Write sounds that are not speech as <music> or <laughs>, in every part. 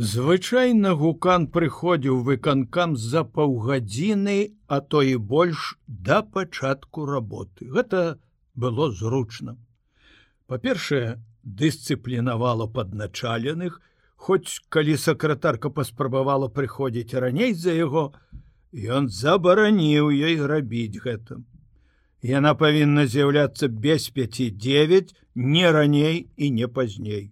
Звычайна гукан прыходзіў выканкам за паўгадзіны, а то і больш да пачатку работы. Гэта было зручна. Па-першае, дысцыплінавала падначаленых, хоць калі сакратарка паспрабавала прыходзіць раней за яго, ён забараніў ёй рабіць гэта. Яна павінна з'яўляцца без 5-9 не раней і не пазней.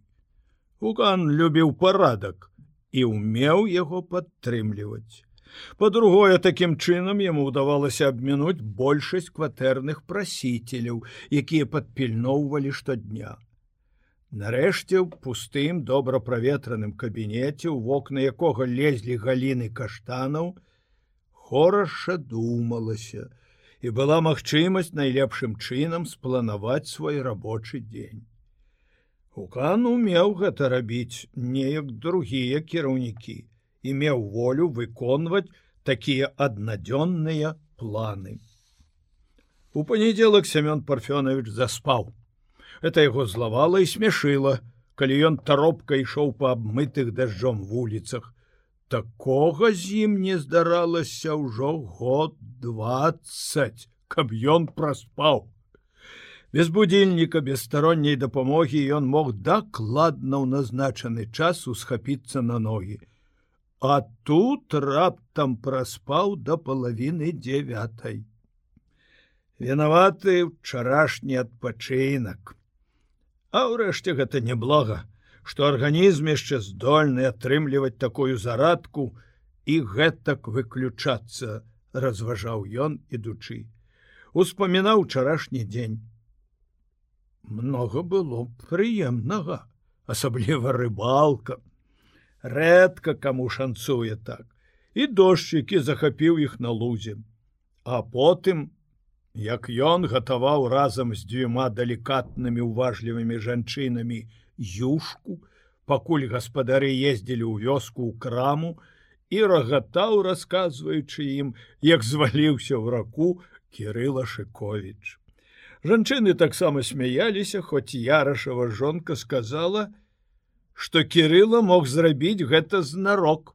Гукан любіў парадак, і ўмеў яго падтрымліваць. Па-другое, такім чынам яму ўдавалася абмінуць большасць кватэрных прасіцеляў, якія падпільноўвалі штодня. Нарэшце ў пустым добра праветраным кабінеце, у вокна якога лезлі галіны каштанаў, хораша думалася, і была магчымасць найлепшым чынам спланаваць свой рабочы дзень. Укан умеў гэта рабіць неяк другія кіраўнікі і меў волю выконваць такія аднадзённыя планы. У панядзелак Семён Парфёнович заспаў. Это яго злавала і смяшыла, калі ён таропка ішоў па абмытых дажджом вуліцах. Такога з ім не здаралася ўжо год 20, каб ён праспаў. Без будильніка без старонняй дапамогі ён мог дакладна ў назначаны час усхапіцца на ногі. А тут раптам праспаў да палавіны девятай. Вінаваты ўчарашні адпачынак. А ўрэшце гэта неблага, што арганізм яшчэ здольны атрымліваць такую зарадку і гэтак выключацца, разважаў ён ідучы. Успамінаў учарашні дзень много было прыемнага асабліва рыбалка. Рэдка каму шанцуе так. І дождчыкі захапіў іх на лузе. А потым як ён гатаваў разам з дзвюма далікатнымі уважлівымі жанчынамі юшку пакуль гаспадары ездзілі ў вёску ў краму і рагатаў расказваючы ім як зваліўся ў раку кирилла шыкович Жанчыны таксама смяяліся, хоць ярашава жонка сказала, што Кірыла мог зрабіць гэта знарок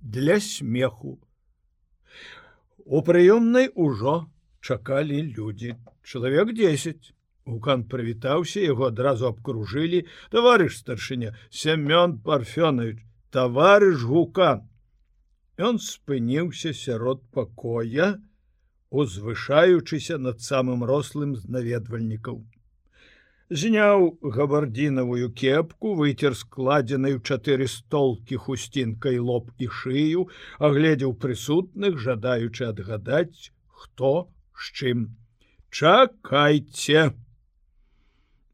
для смеху. У прыёмнай ужо чакалі людзі, чалавек 10. Укан прывітаўся, яго адразу абкружылі, таварыш старшыня, Семён Парфёнович, таварыш гукан. Ён спыніўся сярод пакоя, узвышаючыся над самым рослым з наведвальнікаў. Зняў габардзінавую кепку, выцер складзенай у чатыры столкі хусцінкай лоб і шыю, агледзеў прысутных, жадаючы адгадаць, хто з чым. Чакайце!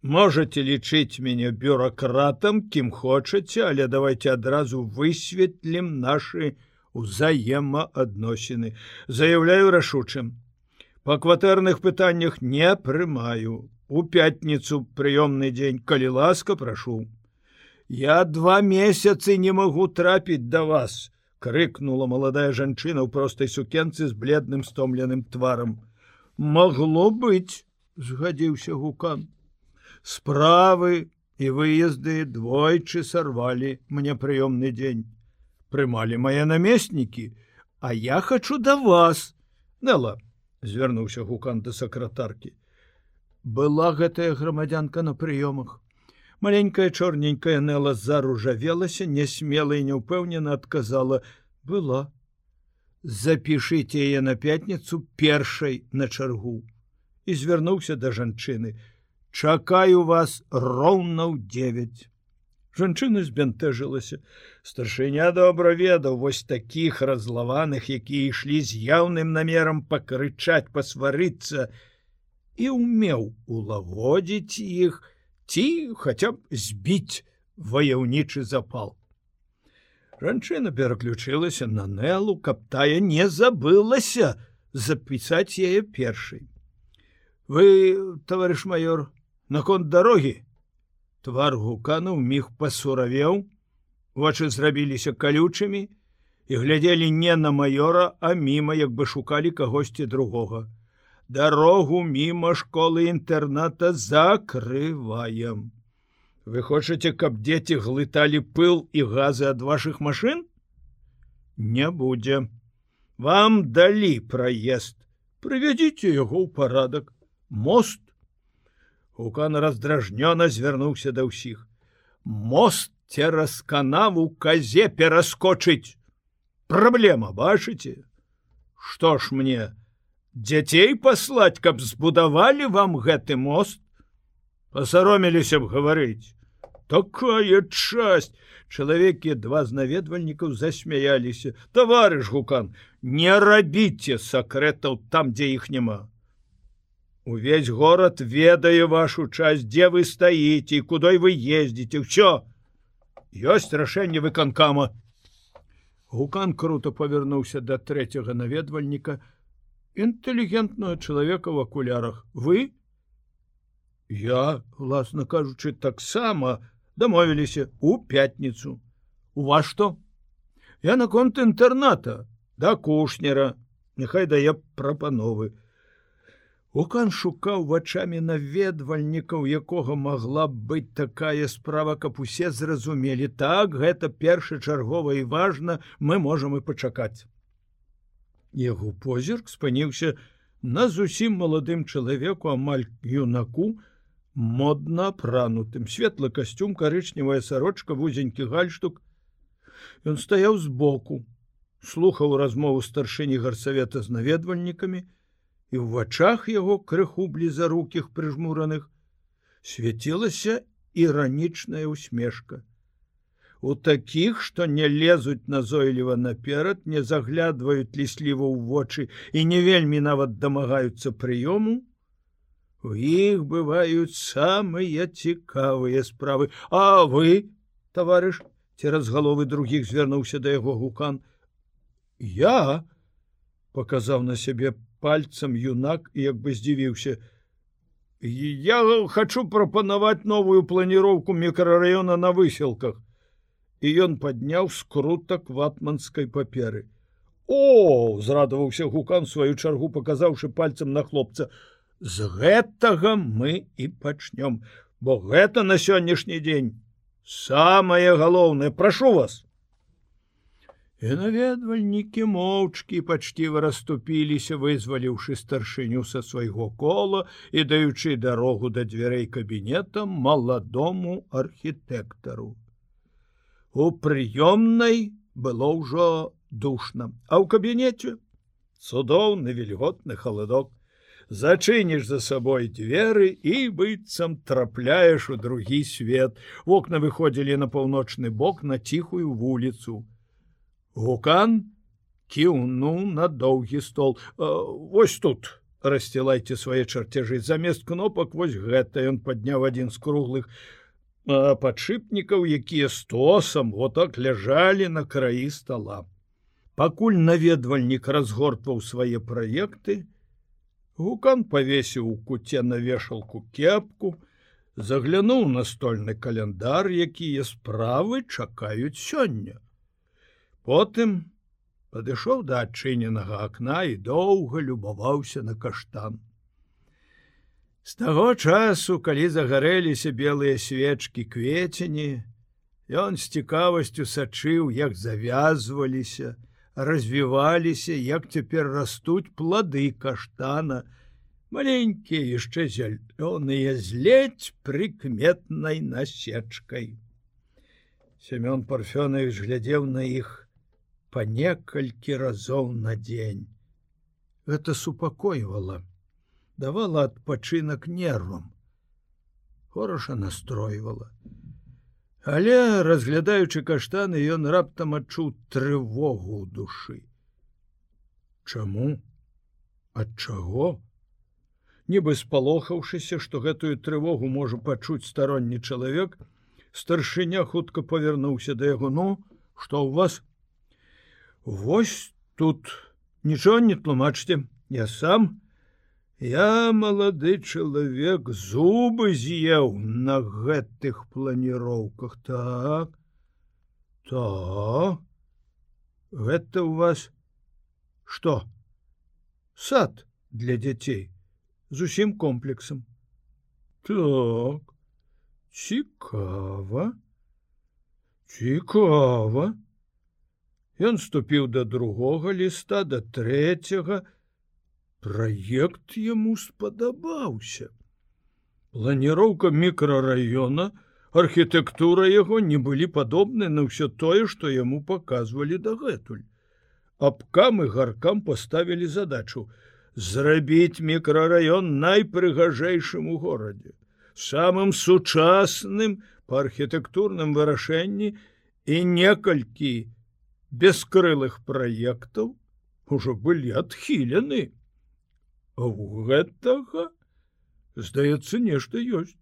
Можете лічыць мяне бюракратам, кім хочаце, але давайте адразу высветлім нашы, узаемаадносіны заявляю рашучым по кватэрных пытаннях не прымаю. У пятніцу прыёмны дзень калі ласка прашу я два месяцы не магу трапіць да вас крыкнула маладая жанчына ў простай сукенцы з бледным стомленым тварам могло быць згадзіўся гукан. Справы і выезды двойчы сарвалі мне прыёмны дзень прымалі мае намеснікі, А я хачу да вас. Нела звярнуўся гукан да сакратаркі. Была гэтая грамадзянка на прыёмах. Маленькая чорненькая Нела заружавелася, нясмела і няўпэўнена адказала: была. Запішыце яе на пятніцу першай на чаргу і звярнуўся да жанчыны. Чакаю вас роўна ў 9 жанчына збянтэжылася. Старшыня добра ведаў вось таких разлаваных якія ішлі з яўным намерам пакрычаць пасварыцца і умеў улагодзіць іх ці хаця б збіць ваяўнічы запал жанчына пераключылася на нелу каб тая не забылася запісаць яе першай. Вы товарищ майор наконт дарогі Твар гукануў міг пасуравеў, вачы зрабіліся калючымі і глядзелі не на маёра, а міма, як бы шукалі кагосьці другога. Дарогу міма школы інтэрната закрываем. вы хочаце каб дзеці глыталі пыл і газы ад ваших машин не будзе вам далі праезд прывядзіце яго ў парадак мост Гукан раздражнёна звярнуўся да ўсіх мост цераз канаву казе пераскочыць праблема бачыце что ж мне дзяцей паслаць каб збудавалі вам гэты мост? Пасароміліся б гаварыць такая часць чалавекі два з наведвальнікаў засмяяліся таварыш гукан не рабіце сакрэтаў там дзе іх няма увесь город ведае вашу часть дзе вы стаіце кудой вы ездзіце ўсё ёсць рашэнне выканкама гукан круто павярнуўся да трэцяга наведвальніка інтэлігентнага чалавека в акулярах вы? Я власна кажучы таксама дамовіліся у пятніцу у вас что? Я наконт інтэрната да кушнера. Няхай дае прапановы Укан шукаў вачамі наведвальнікаў, якога магла б быць такая справа, каб усе зразумелі так гэта першачаргова і важна, мы можам і пачакаць. Яго позірк спыніўся на зусім маладым чалавеку амаль юнаку, модна апранутым светлы касцюм карычневая сарочка вузенькі гальштук. Ён стаяў збоку, слухаў размову старшыні гарсавета з наведвальнікамі, і ў вачах яго крыху блізарукіх прыжмураных свяцілася іранічная усмешка. У такіх, што не лезуць назойліва наперад, не заглядваюць лісліва ў вочы і не вельмі нават дамагаюцца прыёму, У іх бываюць самыя цікавыя справы. А вы, таварыш, цераз галовы другіх звярнуўся да яго гукан. Я показаў на сябе пальцам юнак як бы здзівіўся. Я хочу прапанаваць новую планіроўку мікрараёна на выселках і ён падняў скрутак ватманскай паперы. О зрадаваўся гукан сваю чаргу показаўшы пальцам на хлопца. З гэтага мы і пачнём бо гэта на сённяшні дзень самое галоўнае. Прашу вас І наведвальнікі моўчкі пачціва расступіліся, вызваліўшы старшыню са свайго кола і даючы дарогу да дзвярэй кабінета маладому архітэктару. У прыёмнай было ўжо душна, а ў кабінеце цудоўны вільготны халадок. Зачыніш за сабой дзверы і быццам трапляеш у другі свет. Вокна выходзілі на паўночны бок на ціхую вуліцу. Гукан кіўнуў на доўгі стол. Вось тут рассцілайце свае чарцяжы замест кнопак вось гэта ён падняў адзін з круглых падшипнікаў, якія стосам вот так ляжалі на краі стола. Пакуль наведвальнік разгортваў свае праекты, Гукан павесіў у куце на вешалку кепку, заглянуў настольны каляндар, якія справы чакаюць сёння. Потым падышоў да адчыненага акна і доўга любаваўся на каштан. З таго часу, калі загарэліся белыя свечкі кветені, ён з цікавасцю сачыў, як завязваліся, развіваліся, як цяпер растуць плады каштана, маленькія яшчэ зялёныя зледь прыкметнай насечкай. Семён парфёнович глядзеў на іх, по некалькі разоў на дзень. Гэта супакойвала, давала адпачынак нервам. Хораша настройвала. Але, разглядаючы каштаны, ён раптам адчуў трывогу ў душы. Чаму? Ад чаго? Нібы спалохаўшыся, што гэтую трывогу можа пачуць старонні чалавек, старшыня хутка павярнуўся да яго ну, што ў вас Вось тут нічого не тлумачце, я сам. Я малады чалавек зубы з'еў на гэтых планіроўках так. То гэта у вас что? Сад для дзяцей з усім комплексам. Так цікава цікава Ён ступіў да другога ліста да трэцяга. Праект яму спадабаўся. Планіроўка мікрараёна архітэктура яго не былі падобны на ўсё тое што яму паказвалі дагэтуль. Абкам і гаркам паставілі задачу зрабіць мікрараён найпрыгажэйшым у горадзе самым сучасным па архітэктурным вырашэнні і некалькі бескрылых праектаў ужо былі адхілены у гэтага здаецца нешта ёсць.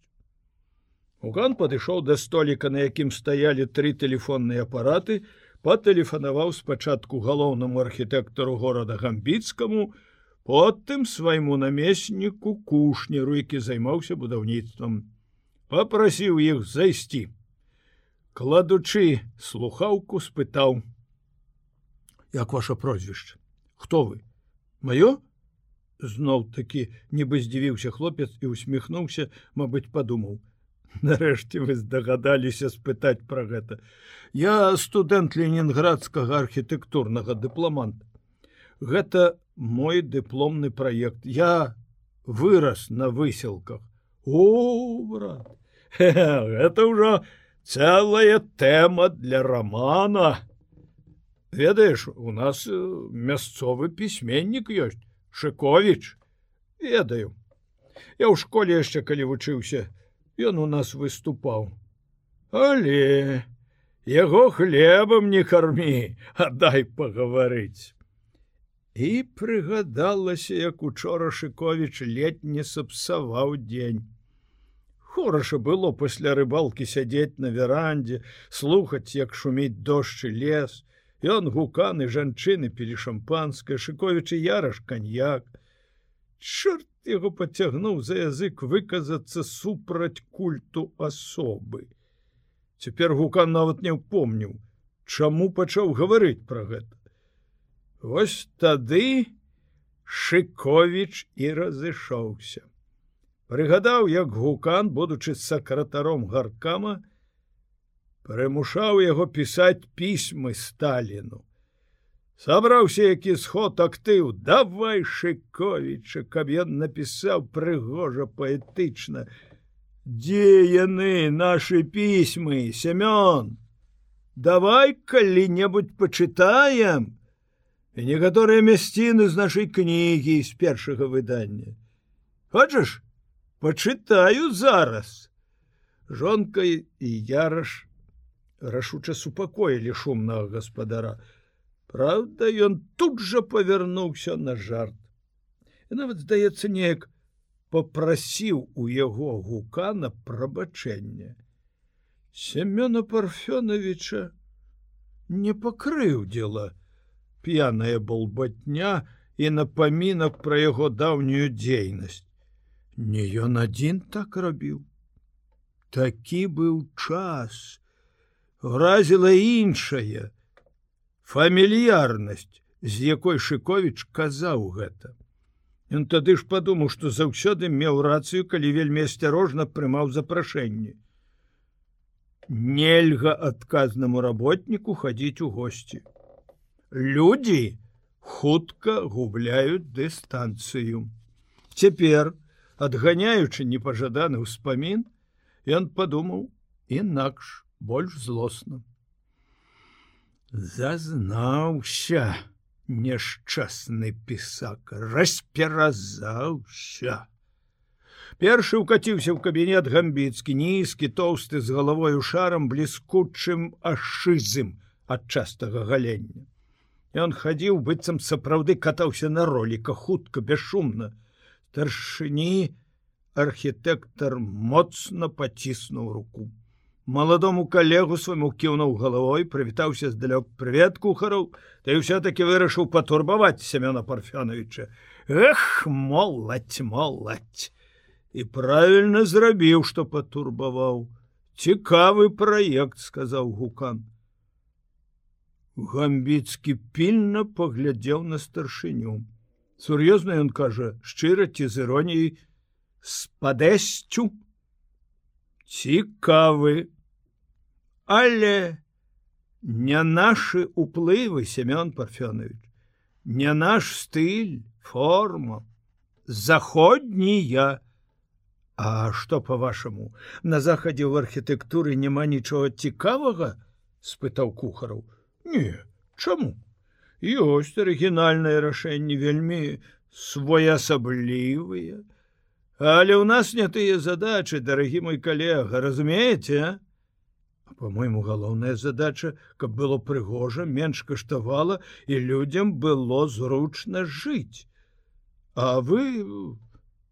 Уган падышоў да століка на якім стаялі тры тэлефонныя апараты патэлефанаваў спачатку галоўнаму архітэктару горада гамбіцкаму потым свайму намесніку кушнеру які займаўся будаўніцтвам. Попрасіў іх зайсці. Кладучы слухаўку спытаў як ваше прозвішча. Хто вы маё зноў такі нібы здзівіўся хлопец і усміхнуўся Мабыць падумаў. Нарэшце вы здагадаліся спытаць пра гэта. Я студэнт ленінградскага архітэктурнага дыпламанта. Гэта мой дыпломны праект. Я вырас на выселках. О брат <laughs> это ўжо цэлая тэма для романа ведаеш у нас э, мясцовы пісьменнік ёсць шыковіч. Ведаю. Я ў школе яшчэ калі вучыўся ён у нас выступаў. Але яго хлебам не кармі аддай пагаварыць. І прыгадалася як учора шыковіч ледь не сапсаваў дзень. Хораша было пасля рыбалкі сядзець на верандзе слухаць як шуміць дождж і лес ён гуканы жанчыны пілі шампанскае шыковічы яраш каньяк. Чорт яго пацягнуў за язык выказацца супраць культу асобы. Цяпер гукан нават не ўпомніў чаму пачаў гаварыць пра гэта. Вось тады Шковіч і разышоўся. Прыгадаў, як гукан, будучы сакратаром гаркама, прымушаў яго пісаць пісьмы Сталіну. Сабраўся які сход актыў, давай Шковіча, каб ён напісаў прыгожа паэтычна. Дзе яны нашы пісьмы, Семён, давай калі-небудзь пачытаем, і некаторыя мясціны з нашай кнігі з першага выдання. Хочаш, пачытаю зараз. Жонка і яраш рашуча супакоілі шумнага гаспадара. Праўда, ён тут жа павярнуўся на жарт. І нават здаецца неяк попрасіў у яго гукана прабачэння. Семёна парфёновича не пакрыў дзела, п'яная болбатня і напамінак пра яго даўнюю дзейнасць. Не ён адзін так рабіў. Такі быў час, Гразіла іншая фамільярнасць, з якой Шковіч казаў гэта. Ён тады ж падумаў, што заўсёды меў рацыю, калі вельмі асцярожна прымаў запрашэнне. Нельга адказнаму работніку хадзіць у госці люди хутка губляюць дыстанцыю. Цяпер, адганяючы непажаданы ўспамін, ён падумаў інакш больш злосна. Зазнаўся няшчасны пісак, расперазаўся. Першы укаціўся ў кабінет гамбіцкі, нізкі, тоўсты з галавою шарам бліскучым ашызым ад частага галення. Ён хадзіў быццам сапраўды катаўся на роліка хутка бесшумна. Старшыні архітэктар моцна паціснуў руку. Маладому калегу свайму кіўнуў галавой, прывітаўся здалёк прывет кухараў, Ты ўсё-таки вырашыў патурбаваць Семёна Парфяновича. Эх, моладзь, моладзь! І правільна зрабіў, што патурбаваў. Цікавы праект, сказаў гукан. Гамбіцкі пільна паглядзеў на старшыню. Сур'ёзна ён кажа, шчыра ці з іроніяй з падэсцю. цікавы але не нашы уплывы семён парфёнович не наш стыль форма. Заходнія А что по-вашаму на захадзе ў архітэктуры няма нічога цікавага спытаў кухараў. Не чаму? Ёсць арыгінальнае рашэнне вельмі своеасаблівыя. Але ў нас не тыя задачы дарагі мой калега разумееце по-мойму галоўная задача каб было прыгожа менш каштавала і людзям было зручна жыць. А вы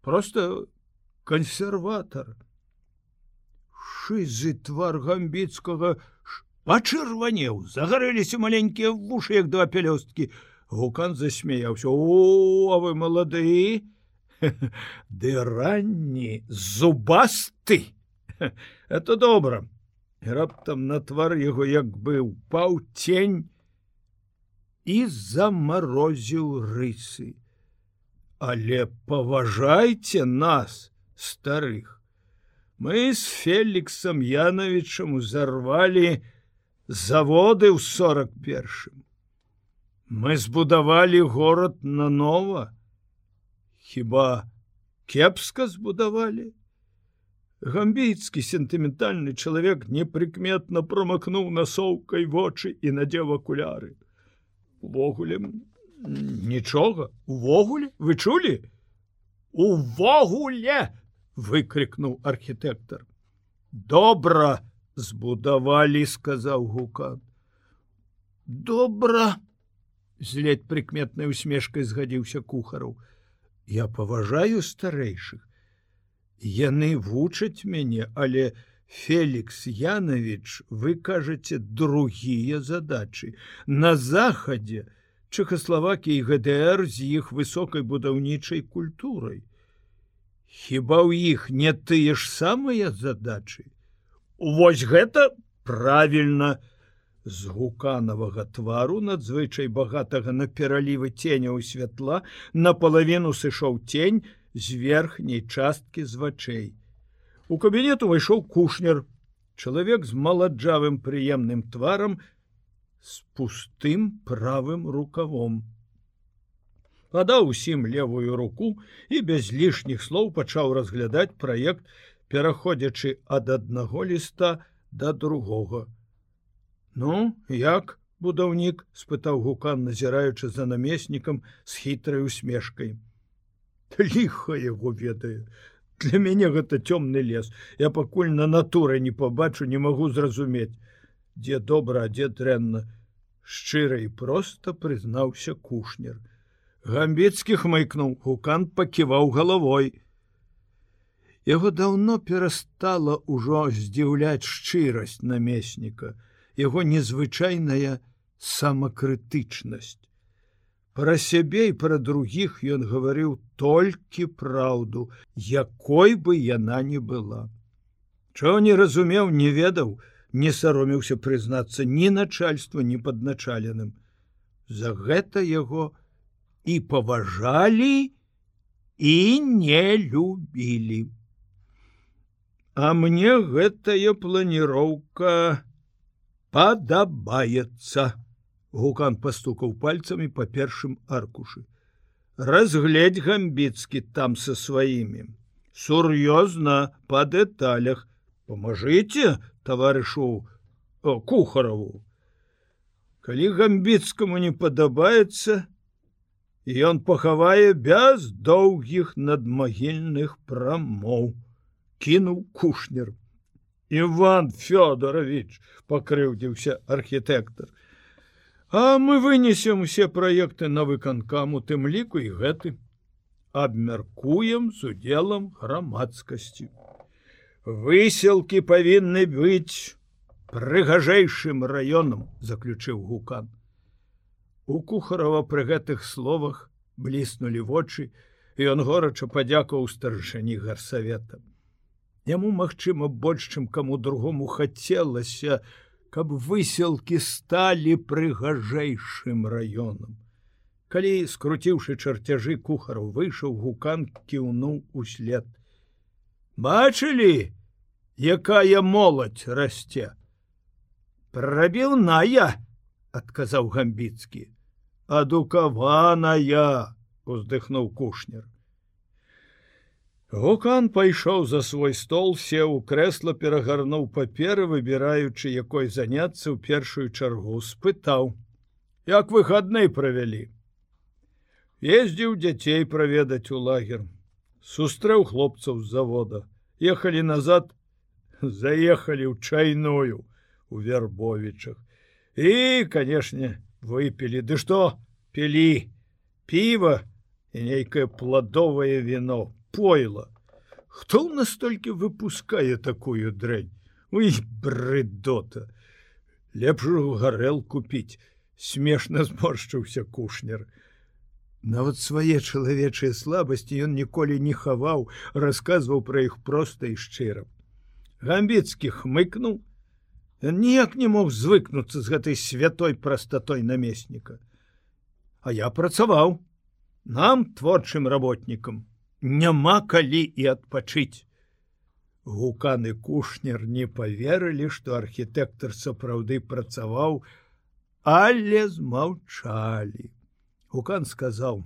просто кансерватор шызы твар гамбіцкага пачырванеў загарэліся маленькія вушы як два пялёсткі. Гукан засмяяўся. О а вы малады ды ранні зубасты! Это добра раптам на твар яго як бы упаў тень і замарозіў рысы. Але паважайце нас старых. Мы з Феліксам Яновичам узарвалі заводы ў сорок першым. Мы збудавалі горад нанова. Хіба кепска збудавалі? Гамбійскі сентыментальны чалавек непрыкметна промакнуў насоўкай вочы і надзеў акуляры. Увогуле нічога, увогуле вы чулі? Увогуле! выкрыкнуў архітэктар. Добра збудавалі, сказаў гукан. Добра! з ледь прыкметнай усмешкай згадзіўся кухараў. Я паважаю старэйшых, Яны вучаць мяне, але Фелікс Янович, вы кажаце другія задачы. На захадзе Чехаславакі і ГДР з іх высокай будаўнічай культурай. Хіба ў іх не тыя ж самыя задачы. Вось гэта правільна, з гуканавага твару надзвычай багатага на пералівы ценяў святла напалавіну сышоў тень, з верхняй часткі з вачэй. У кабінет увайшоў кушнер, чалавек з маладжавым прыемным тварам з пустым правым рукавом. Падаў усім левую руку і без лішніх слоў пачаў разглядаць праект, пераходзячы ад аднаго ліста да другога. Ну, як будаўнік спытаў гукан, назіраючы за намеснікам з хітрай усмешкай ліха яго ведае для мяне гэта цёмны лес. Я пакуль на натуры не пабачу не магу зразумець дзе добра дзе дрэнна. Шчыра і проста прызнаўся кушнер. Гамбецкіх майкнуў гукан паківаў галавой. Яго даўно перастала ўжо здзіўляць шчырасць намесніка яго незвычайная самакрытычнасць Пра сябе і пра другіх ён гаварыў толькі праўду, якой бы яна не была. Чого не разумеў, не ведаў, не саромеўся прызнацца ні начальства, ні падначаленым. За гэта яго і паважалі і не любілі. А мне гэтая планіроўка падабаецца гукан пастукаў пальцамі по першым аркушы. Разгледь гамбіцкі там со сваімі. Сур'ёзна по дэталях. Поможите товарышу кухарову калі гамбіцкаму не падабаецца ён пахавае без доўгіх надмагільных прамоў кінуў кушнер. Іван фёдорович пакрыўдзіўся архітэктор А мы вынесем усе праекты на выканкам у тым ліку і гэты. Абмяркуем з удзелам грамадскасці. Выселкі павінны быць прыгажэйшым раёнам, заключыў гукан. У кухарава пры гэтых словах бліснулі вочы, і ён горача падзякаў старшыні гарсавета. Яму, магчыма, больш, чым каму другому хацелася, каб выселкі сталі прыгажэйшым раёнам. Калі скруціўшы чарцяжы кухараў выйшаў гукан кіўнуў услед. Бачылі, якая моладзь расце прабіўная адказаў гамбіцкі адукаваная уздыхнуў кушнер гукан пайшоў за свой стол сеў у крэсла перагарнуў паперы выбіраючы якой заняцца ў першую чаргу спытаў як выходны правялі? Ездзіў дзяцей праведаць у лагер сустрэў хлопцаў з завода ехалі назад заехалі ў чайную у вербовічах. І канешне выпілі. Ды што пілі піва і нейкае пладовае віно пойла хто ў настолькі выпускае такую дрэнь? Уй брыдота лепш гарэл купіць. Смешна зморшчыўся кушнер. Нават свае чалавечыя слабасці ён ніколі не хаваў расказваў пра іх проста і шчыра. Гамбіцкі хмыкнуў. Ніяк не мог звыкнуцца з гэтай святой прастатой намесніка. А я працаваў. Нам творчым работнікам няма калі і адпачыць. Гуканы кушнер не поверылі, што архітэктар сапраўды працаваў, але змаўчалі. Гукан сказаў: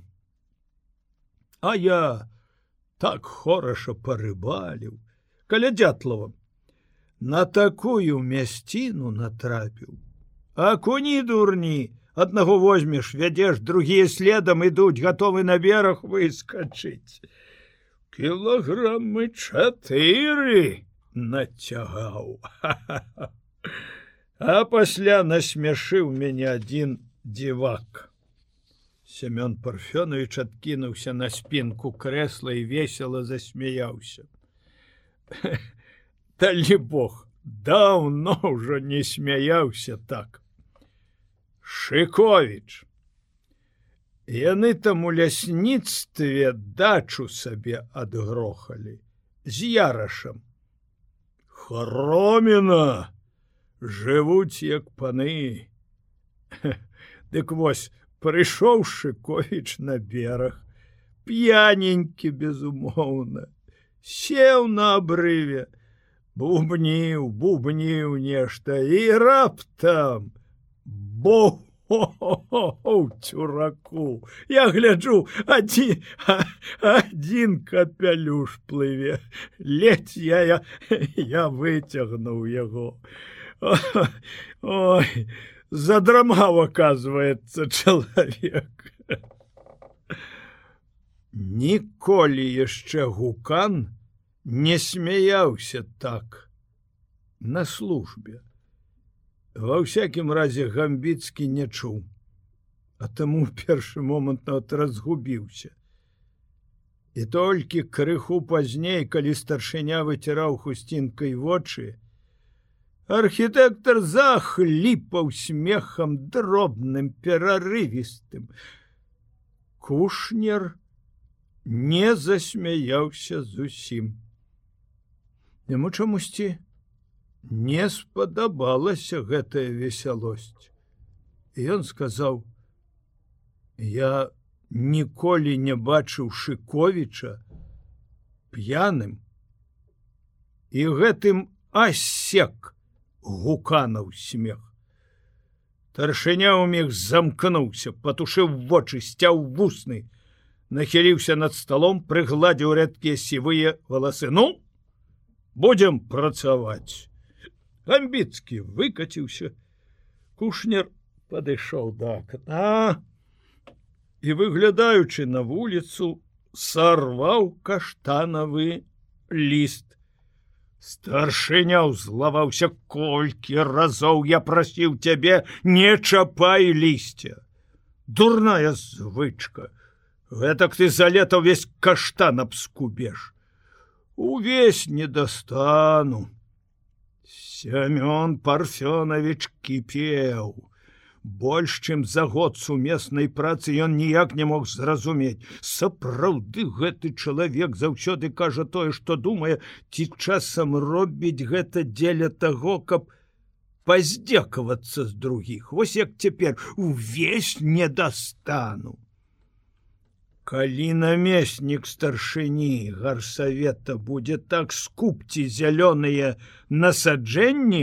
« А я так хораша парыбаліў, каля дятлавам на такую мясціну натрапіў. А куні дурні, аднаго возьмеш, вядзеш, другія следам ідуць, гатовы на бераг выскачыць. Кілаграммы чатыры нацягаў. <laughs> А пасля насмяшыў мяне адзін дзівак. Семён парфёнович адкінуўся на спінку крэсла і весела засмяяўся. <laughs> Далі Бог даўно ўжо не смяяўся так. Шковіч. Яны там у лясніцтве дачу сабе адгрохалі з ярашам. Хроміна жывуць як паны. Дык вось прыйшоў Шковіч на бераг, п'яненькі безумоўна, сеў на абрыве, бубніў бубніў нешта і раптам бо цюраку я гляджу адзін адзін капялюш плыве. Ледь я я, я выцягнуў яго ой задрамаў оказывается чалавек ніколі яшчэ гукан не смяяўся так на службе. Ва ўсякім разе гамбіцкі не чуў, а таму першы момант нават разгубіўся. І толькі крыху пазней, калі старшыня выціраў хусцінкай вочы, архітэктар захліпаў смехам дробным перарывістым. Кушнер не засмяяўся зусім. Яму чамусьці не спадабалася гэтая весялосць. Ён сказаў: « Я ніколі не бачыў шыковіча п'яным і гэтым асек гуканаў смех. Таршыня ў міг замкнуўся, патушыў вочы, сцяў вусны, нахіліўся над сталом, прыгладзіў рэдкія сівыя валасы. Ну, будем працаваць гамбіцкі выкаціўся кушнер падышоў да акна і выглядаючы на вуліцу сарваў каштанавы ліст старшыня ўзлаваўся колькі разоў я прасіў цябе не чапай лісця дурная звычка! Гэтак ты за лета ўвесь каштан абскубеш увесь не достану. Семён Парфёнович кіпеў. Больш чым за год сумеснай працы ён ніяк не мог зразумець. Сапраўды гэты чалавек заўсёды кажа тое, што думае, ці часам робіць гэта дзеля таго, каб паздзекавацца з другіх. Вось як цяпер увесь не дастану. Калі намеснік старшыні гарсавета будзе так скупці зялёныя насаджэнні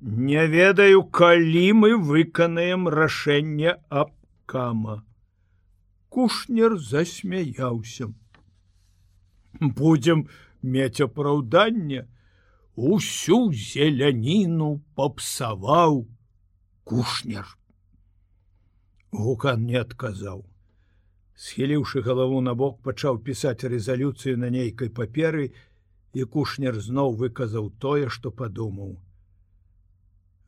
не ведаю калі мы выканаем рашэнне аб кама. Кушнер засмяяўся. Будзем мець апраўданне. Усю зеляніну попсаваў кушнер. Гукан не адказаў схіліўшы галаву на бок пачаў пісаць рэзалюцыю на нейкай паперы і кушнер зноў выказаў тое што падумаў.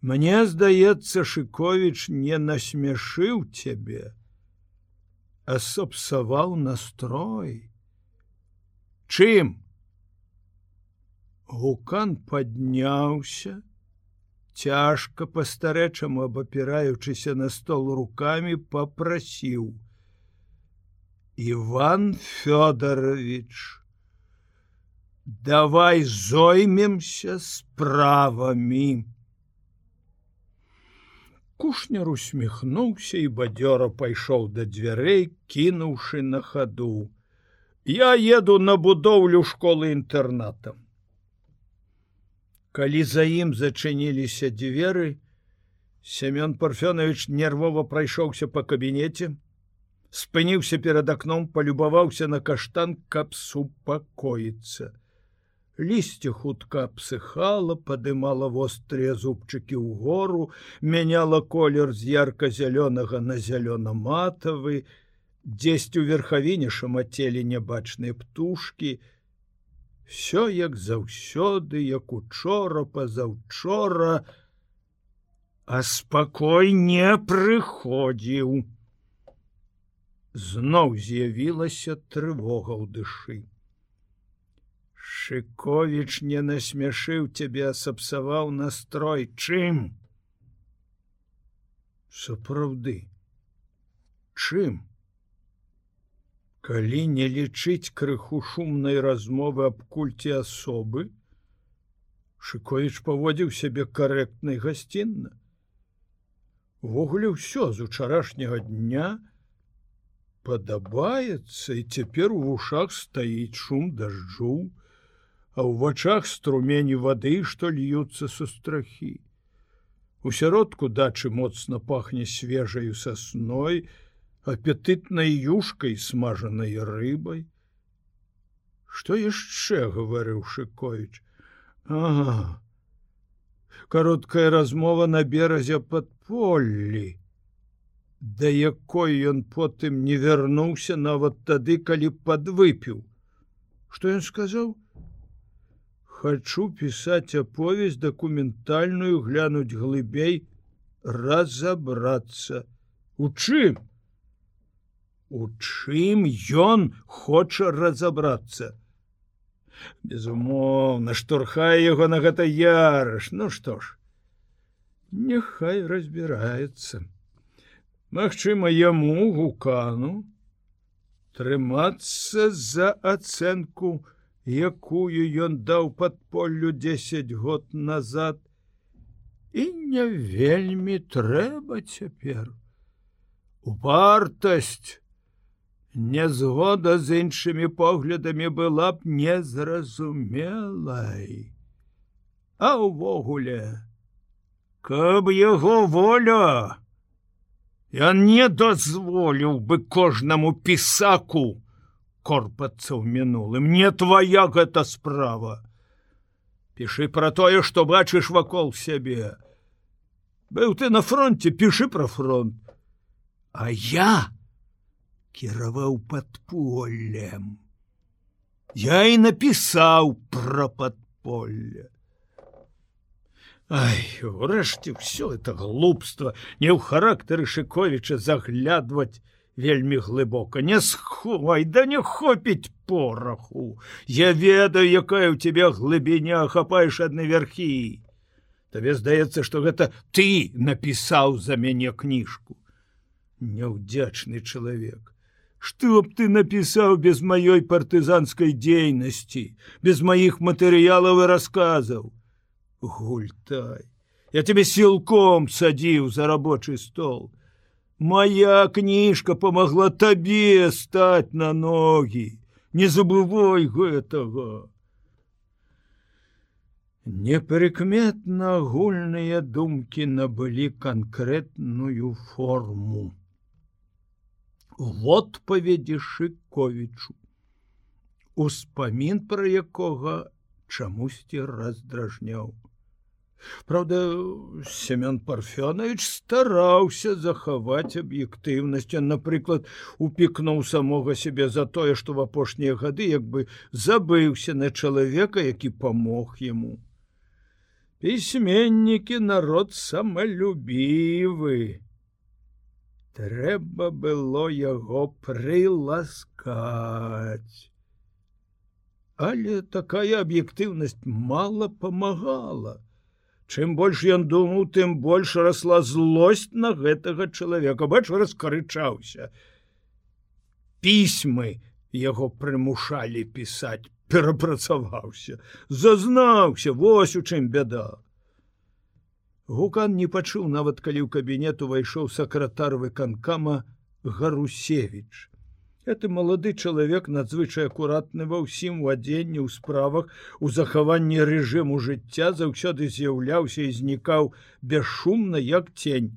Мне здаецца шыковіч не насмяшыў цябе а сапсаваў настрой чым? Гукан падняўся цяжка па-старэчаму абапіраючыся на стол руками попрасіў Іван Фёдорович давай зоймемся справамі кушнер усміхнуўся і бадзёра пайшоў да дзвярэй кінуўшы на хаду я еду на будоўлю школы інтэрнатам калі за ім зачыніліся дзверы семён парфёнович нервова прайшоўся по кабінеце спыніўся перад акном полюбаваўся на каштан каб супакоіцца. Лісце хутка псыхала падымала вострыя зубчыкі ў гору мяняла колер з ярка-зялёнага на зялёна-матавы. Дзесьць у верхавіне шамацелі нябачныя птушки і все як заўсёды як учора пазаўчора. А спакой не прыходзіў зноў з'явілася трывога ў дышы шыковіч не насмяшыў цябе асапсаваў настрой. Чым? Сапраўды. Чым? Калі не лічыць крыху шумнай размовы аб кульце асобы шыковіч паводзіў сябе карэктнай гасцінна. Увогуле ўсё з учарашняга дня падабаецца і цяпер у вушах стаіць шум дажджу а ў вачах струмені вады што льюцца са страхі. У сяродку дачы моцна пахне свежаю сасной апетытнай юшкай смажанай рыбай. Что яшчэ гаварыў шыкович ага. Кароткая размова на беразе падполлі да якой ён потым не вярнуўся нават тады калі падвыпіў. Что ён сказаў? Хочу пісаць аповесць дакументальную глянуць глыбей разобрацца у чым? У чым ён хоча разобрацца безумоўна штурхае яго на гэта яраш ну што ж няхай разбіраецца Магчыма яму гукану трымацца за ацэнку якую ён даў падполлю 10 год назад і не вельмі трэба цяпер вартасць Нязгода з іншымі поглядамі была б незразумелай. А ўвогуле, каб яго воля, Ён не дазволіў бы кожнаму пісаку корпацца ў мінулым, не твоя гэта справа. Пішы пра тое, што бачыш вакол сябе. Быў ты на фронте, пішы пра фронт. А я, кіраваў падполлем. Я і напісаў пра падполле. Ай, урэшце ўсё это глупства, не ў характары шыковіча заглядваць вельмі глыбока, не сховай, да не хопіць пораху. Я ведаю, якая ў тебе глыбіня хапаеш адны вярхі. Табе здаецца, што гэта ты напісаў за мяне кніжку. Няўдзячны чалавек что б ты напісаў без маёй партызанской дзейнасці без маіх матэрыялаў і рассказаў гультай я тебе сілком садзіў за рабочий стол. Моя кніжка помогла табе стаць на ногі не забывай гэтага непрыкметна агульныя думкі набылі канкрэтную форму. Вот паведзі шыковічу успамін пра якога чамусьці раздражняў Праўда, Семён Парфёнович стараўся захаваць аб'ектыўнасць, напрыклад, упікнуў самога сябе за тое, што в апошнія гады як бы забыўся на чалавека, які памог яму. Пісьменнікі народ самалюбівы. Трэба было яго прыласкаць. Але такая аб'ектыўнасць мала памагала. Чым больш ён думаў, тым больш расла злосць на гэтага чалавека, бач раскарычаўся. Пісьмы яго прымушалі пісаць, перапрацаваўся, зазнаўся, вось у чым бяда. Гукан не пачуў нават калі ў кабінет увайшоў сакратар выканкама Гарусевич. Это малады чалавек надзвычай акуратны ва ўсім у адзенні ў справах у захаванні рэжыму жыцця заўсёды з'яўляўся і знікаў бесшумна як тень.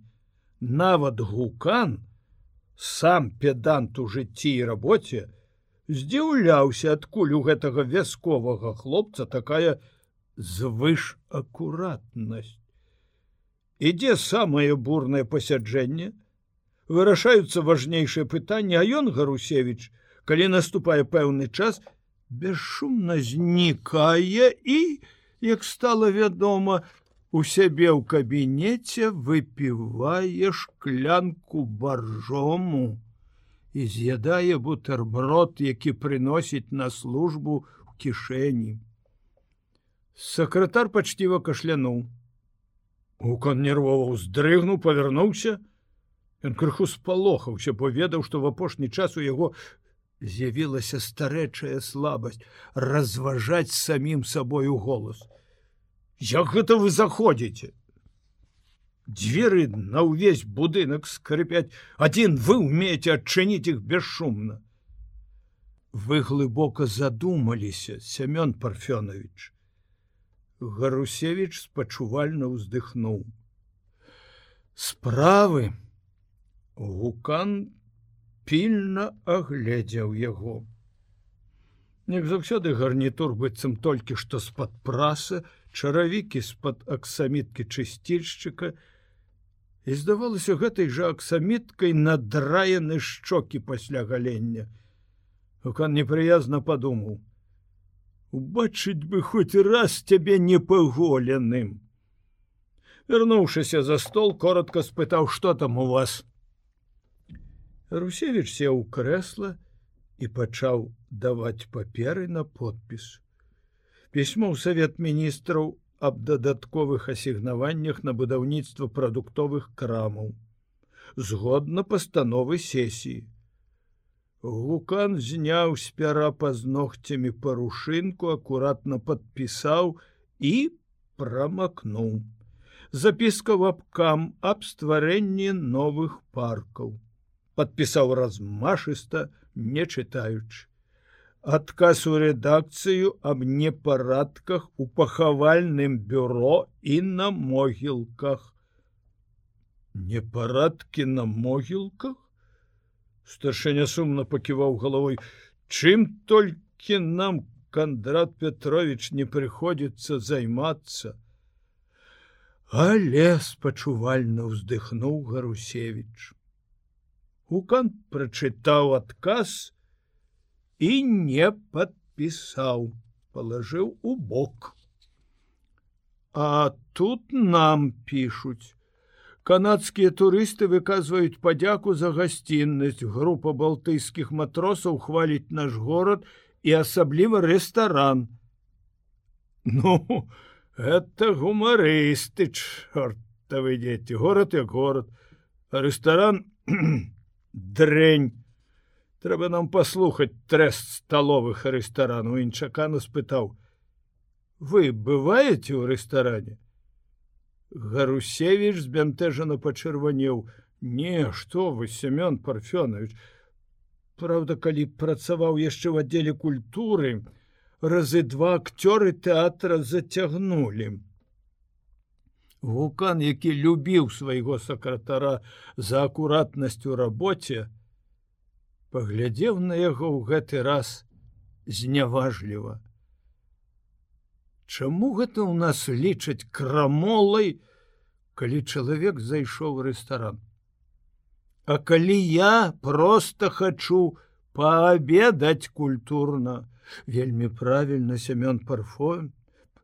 Нават гукан, сам педант у жыцці і рабоце, здзіўляўся адкуль у гэтага вясковага хлопца такая звыш акуратнасць. Ідзе самае бурнае пасяджэнне, вырашаюцца важнейшыя пытанні, а ён гарусевич, калі наступае пэўны час, бесшумна знікае і, як стала вядома, у сябе ў кабінеце выпівае шклянку баржому і з'ядае бутерброд, які прыносіць на службу в кішэні. Сакратар пачціва кашлянуў. Укон нервова ўздрыгнуў, павярнуўся, Ён крыху спалохаўся, бо ведаў, што в апошні час у яго з'явілася старэчая слабасць разважаць самім сабою голос. Як гэта вы заходзіце? Дзверы на ўвесь будынак скрыпяць, адзін вы умееце адчыніць іх бесшумна. Вы глыбока задумаліся, Семён Парфёнович. Гарусевич спачувальна ўздыхнуў. Справы, Гукан пільна агледзеў яго. Як заўсёды гарнітур быццам толькі што з-пад праса, чаравікі з-пад аксаміткі чысцільшчыка, і здавалася гэтай жа аксаміткай надраены шчокі пасля галення. Гукан непрыязна падумаў: Убачыць бы хоць раз цябе непаголеным. Вярнуўшыся за стол, коротко спытаў, што там у вас. Русевич сеў крэсла і пачаў даваць паперы на подпіс. Пісьмо ў савет міністраў аб дадатковых асігнаваннях на будаўніцтва прадуктовых крамаў. Згодна пастановы сесіі. Гукан зняў з пяра па з ногцямі парушынку, акуратна падпісаў і прамакнуў. Запіска в абкам аб стварэнні новых паркаў подпісаў размашыста не чытаючы адказ у рэдакцыю аб непарадках у пахавальным бюро і на могілках непарадкі на могілках старшыня сумна паківаў галавой чым толькі нам кандрат петрович не прыходзіцца займацца але спачувальна ўздыхнуў гарусевич Гукан прачытаў адказ і не падпісаў, палажыў у бок. А тут нам пішуць. Канадскія турысты выказваюць падзяку за гасціннасць. Група балтыйскіх матросаў хваліць наш горад і асабліва рэстаран. Ну, это гумарысты, чорта вы дзеці, горад як горад, рэстаран дрэнь. Трэба нам паслухаць трэст сталовых рэстарану іншакану спытаў. Вы бываеце ў рэстаране? Гарусевич збянтэжана пачырванеў. Не, што вы семён парфёнович Праўда, калі працаваў яшчэ ў аддзеле культуры, разы два акцёры тэатра зацягнулі. Вулкан, які любіў свайго сакратара за акуратнасць у рабоце, паглядзеў на яго ў гэты раз зняважліва. Чаму гэта ў нас лічаць крамолай, калі чалавек зайшоў у рэстаран? А калі я просто хочу пообедать культурно, вельмі правильно Семён парфон,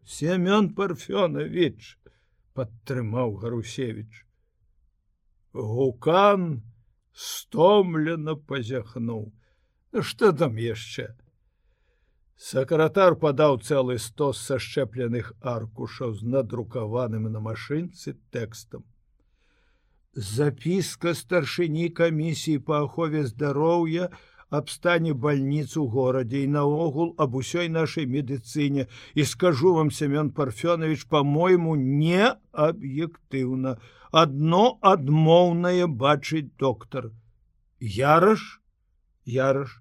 Семён парфёнович падтрымаў Гарусевич. Гукан стомлена пазяхнуў. Што там яшчэ? Сакратар падаў цэлы стос сашчэпленых аркушаў з надрукаваным на машынцы тэкстам запіска старшыні камісіі па ахове здароўя аб стане бальніц у горадзе і наогул аб усёй нашай медыцыне. І скажу вам семён парфёнович по-мойму не аб'ектыўна. Адно адмоўнае бачыць доктар. Яраш? Яраш.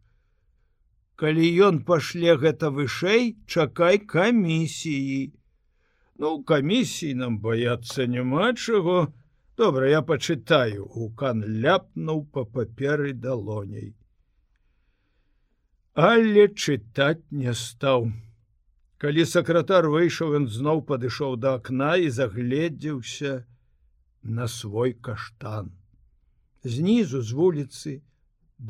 Калі ён пашле гэта вышэй чакай камісіі. Ну камісіі нам баяцца няма чаго. Добра я пачытаю укан ляпнуў па паперы далоней але чытаць не стаў. Калі сакратар выйшаў ён зноў падышоў да акна і загледзеўся на свой каштан. Знізу з вуліцы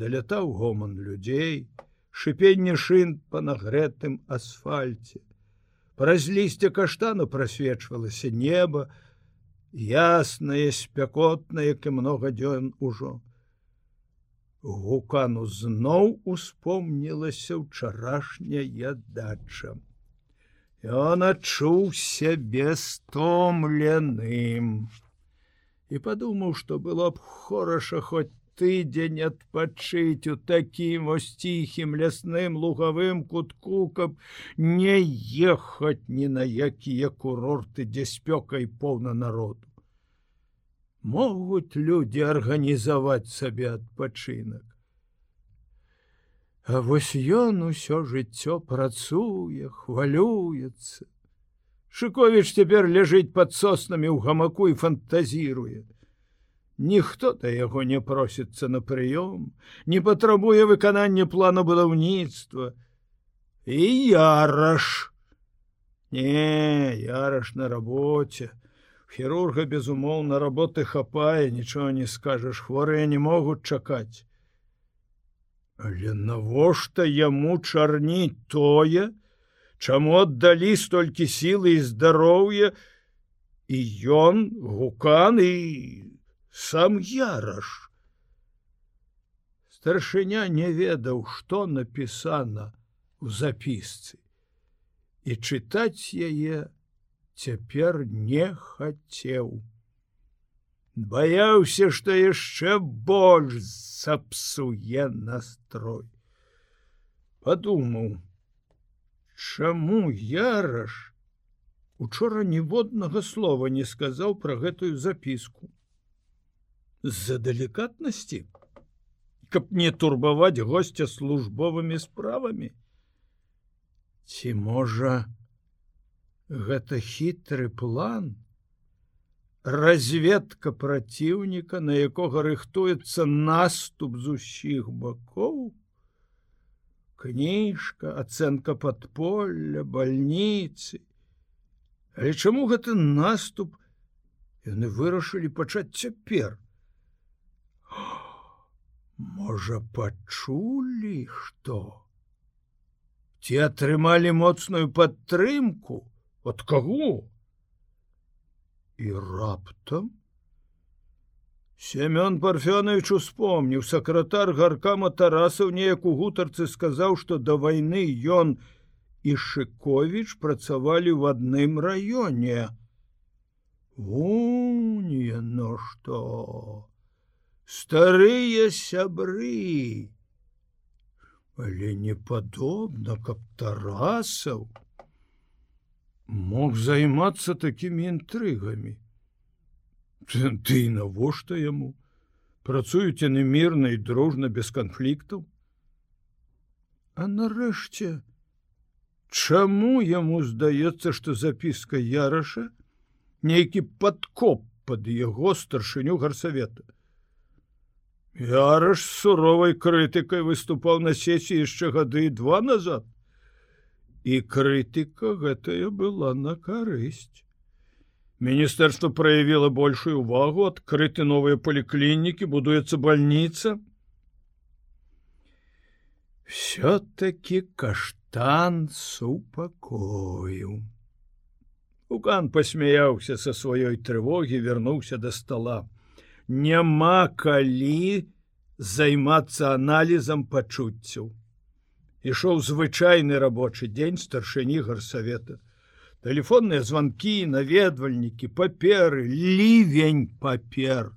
далятаў гоман людзей шыпенне шын па нагрэтым асфальце. Праз лісце каштану прасвечвалася неба яснае спякотна як і много дзён ужо гукану зноў успомнілася ўчарашняя дача он адчуў сябе стомленым і падумаў што было б хораша хоць тыдзень адпачыць у такім вось ціхім лясным лугавым кутку, каб не ехаць ні на якія курорты, дзе спёкай поўна народу. Могуць людзі арганізаваць сабе адпачынак. А вось ён усё жыццё працуе, хвалюецца. Шыковіч цяпер ляжыць пад соснамі ў гамаку і фантазіруе. Ніхто да яго не просіцца на прыём, не патрабуе выканання плану будаўніцтва. І яраш. Не, яраш на рабоце. Хірурга, безумоўна, работы хапае, нічого не скажаш, хворыя не могуць чакаць. Але навошта яму чарніць тое, Чаму аддалі столькі сілы і здароўя, і ён гукан і сам яраш. Старшыня не ведаў, што напісана ў запісцы. І чытаць яе цяпер не хацеў. Баяўся, што яшчэ больш сапсуе настрой. Падумаў: Чаму яраш учора ніводнага слова не сказаў пра гэтую запіску з-за далікатнасці, каб не турбаваць гостя службовымі справамі. Ці можа, гэта хітры план, разведка праціўніка, на якога рыхтуецца наступ з усіх бакоў, кніжка, ацэнка падполля, бальніцы. Але чаму гэты наступ яны вырашылі пачаць цяпер? Можа, пачулі, што? Ці атрымалі моцную падтрымку от каго? І раптам Семён Парфёнович успомніў сакратар гаркама Тарасаў неяк у гутарцы сказаў, што да вайны ён і Шковіч працавалі ў адным раёне. Уне, но што? старыя сябры але не падобна каб тарасаў мог займацца такімі інтрыгамі. Ты навошта яму? Працуюць яны мірна і дружна без канфліктаў. А нарэшце чаму яму здаецца што запіска яраша нейкі падкоп пад яго старшыню гарсавета? Яраш суровай крытыкай выступаў на сесіі яшчэ гады два назад і крытыка гэтая была на карысць. Міністэрства праявіла большую увагу адкрыты новыя паліклінікі будуецца бальніца. Все-таки каштан супакою. Укан посмяяўся са сваёй трывогі вярнуўся да стола. Няма калі займацца аналізам пачуццяў ішоў звычайны рабочы дзень старшыні гарсавета. Тэлефонныя званкі наведвальнікі паперы лівень папер.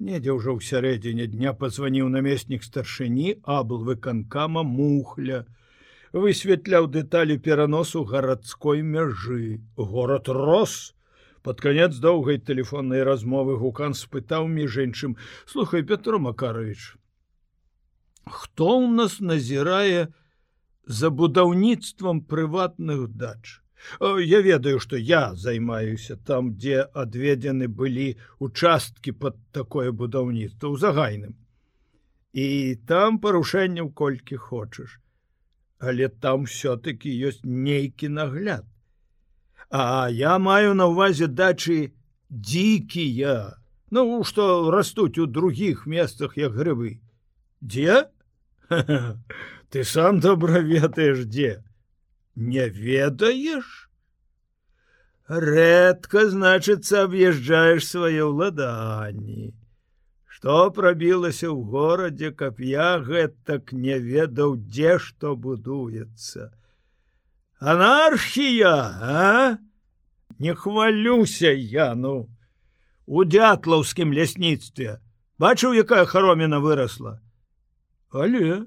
Недзе ўжо ў сярэдзіне дня пазваніў намеснік старшыні абл выканкама мухля. Высветляў дэталі пераносу гарадской мяжы. Город рос. Под конец доўгай телефоннай размовы гукан спытаў між іншым слухай петру макарович хто ў нас назірае за будаўніцтвам прыватных дач? Я ведаю что я займаюся там дзе адведзены былі участкі под такое будаўніцтва ў загайным і там парушэнняў колькі хочаш. Але там все-таки ёсць нейкі нагляд. А я маю на увазе дачы дзікія. Ну что растуць у других месцах як грыбы. Дзе ты сам добра ведаеш дзе не ведаеш рэдка значыцца аб'язджаеш свае ўладанні што прабілася ў горадзе каб я гэтак не ведаў дзе што будуецца? Анархія а? Не хвалюся я ну. У дятлаўскім лясніцтве. Бачыў якая хароміна вырасла але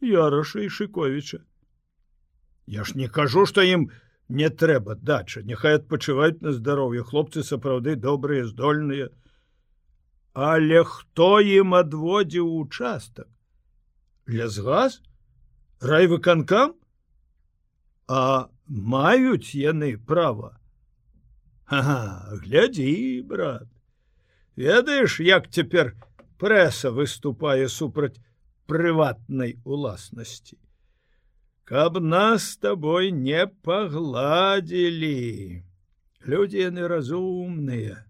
яраша і шыковіча Я ж не кажу, што ім не трэба дача, няхай адпачываюць на здароўе, хлопцы сапраўды добрыя, здольныя. Але хто ім адводзіў участак? Лясгаз? Райвыканкам? А маюць яны права. Ага, глядзі, брат. Ведаеш, як цяпер прэса выступае супраць прыватнай уласнасці каб нас с тобой не пагладзілі люди яны разумныя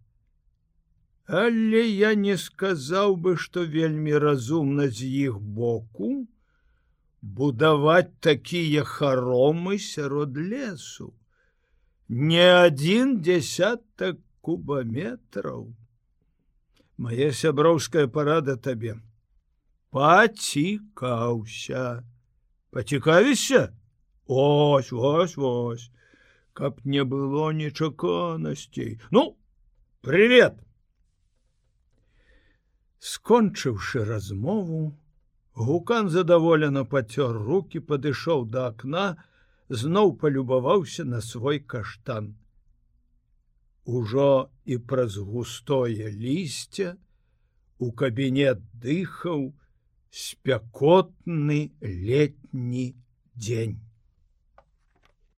але я не сказаў бы что вельмі разумна з іх боку будаваць такія харомы сярод лесу. Не один десятак кубаметраў моя сяброўская парада табе пацікаўся пацікавішся? Ось ось ось каб не было нечаканасцей. Ну привет скончыўшы размову гукан задаволена пацёр руки падышоў до акна зноў полюбаваўся на свой каштан. Ужо і праз густое лісце у кабінет дыхаў спякотны летні дзень.